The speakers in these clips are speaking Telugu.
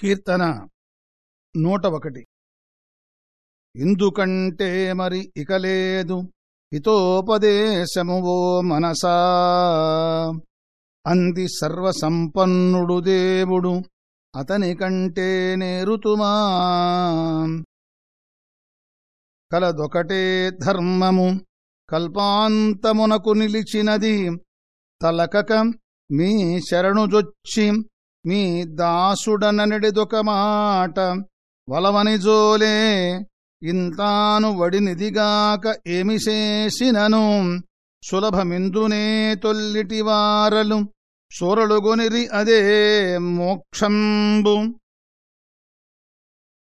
కీర్తన నూట ఒకటి ఎందుకంటే మరి ఇకలేదు హితోపదేశము ఓ మనసా. అంది సర్వసంపన్నుడు దేవుడు అతని కంటే నేరుతుమా. కలదొకటే ధర్మము కల్పాంతమునకు నిలిచినది తలకక మీ శరణుజొచ్చి మీ దాసుడననిడిదొక మాట వలవని జోలే ఇంతాను వడినిదిగాక ఏమి చేసినను? సులభమిందునే తొల్లిటి వారలు సూరలుగొనిరి అదే మోక్షంబు.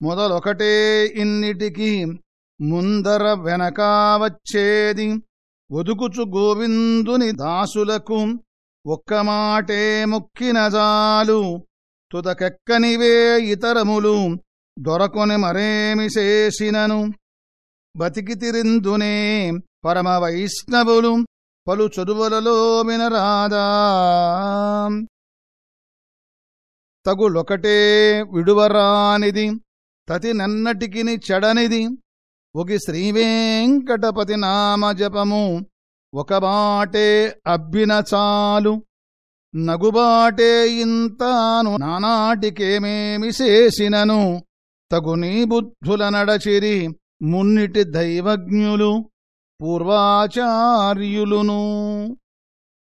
మొదలొకటే ఇన్నిటికి ముందర వెనకా వచ్చేది ఒదుకుచు గోవిందుని దాసులకు ఒక్క మాటే మొక్కినజాలు తుదకెక్కనివే ఇతరములు దొరకొని మరేమి చేసినను? బతికితిరిందునే పరమ వైష్ణవులు పలు చదువులలో వినరాదా? తగులొకటే విడువరానిది తతి నన్నటికిని చెడనిది ఒగి శ్రీవేంకటపతి నామజపము ఒక బాటే అబ్బిన చాలు నగుబాటే ఇంతాను నానాటికేమేమి చేసినను తగునీ బుద్ధుల నడచిరి మున్నిటి దైవజ్ఞులు పూర్వాచార్యులును.